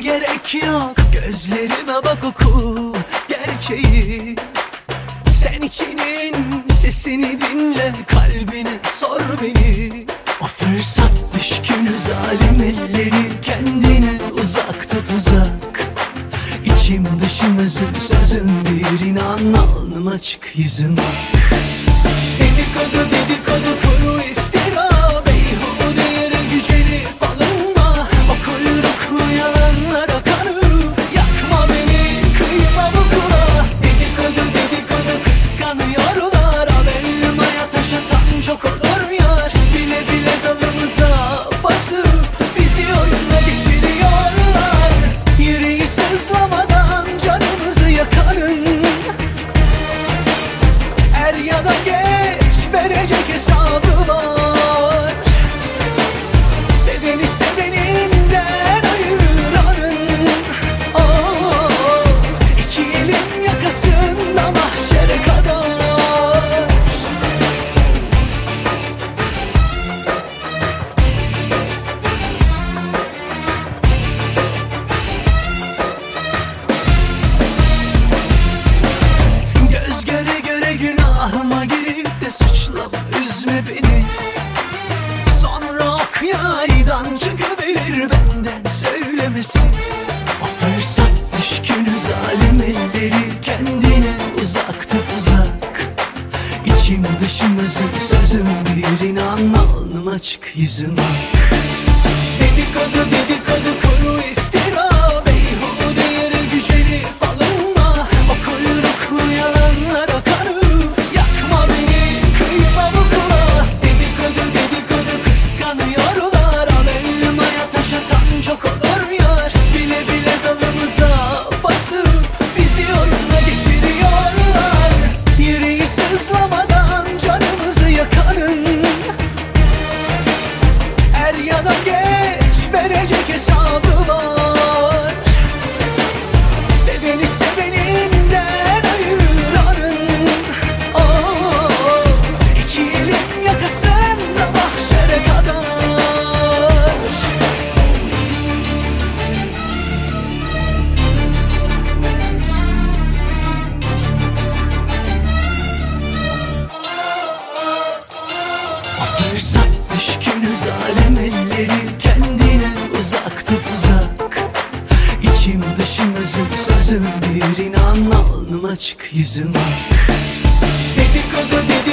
gerek yok. Gözlerime bak oku gerçeği. Sen içinin sesini dinle Kalbine sor beni. O fırsat düşkünü zalim elleri Kendine uzak tut uzak. İçim dışım özüm sözüm bir inan Alnıma çık yüzüm. Bak Dedikodu dedikodu bir inan Alnım açık yüzüm ak. Dedikodu dedikodu kuru if Eu não quero Gözüm bir inan alnım açık yüzüm ak. Dedikodu dedi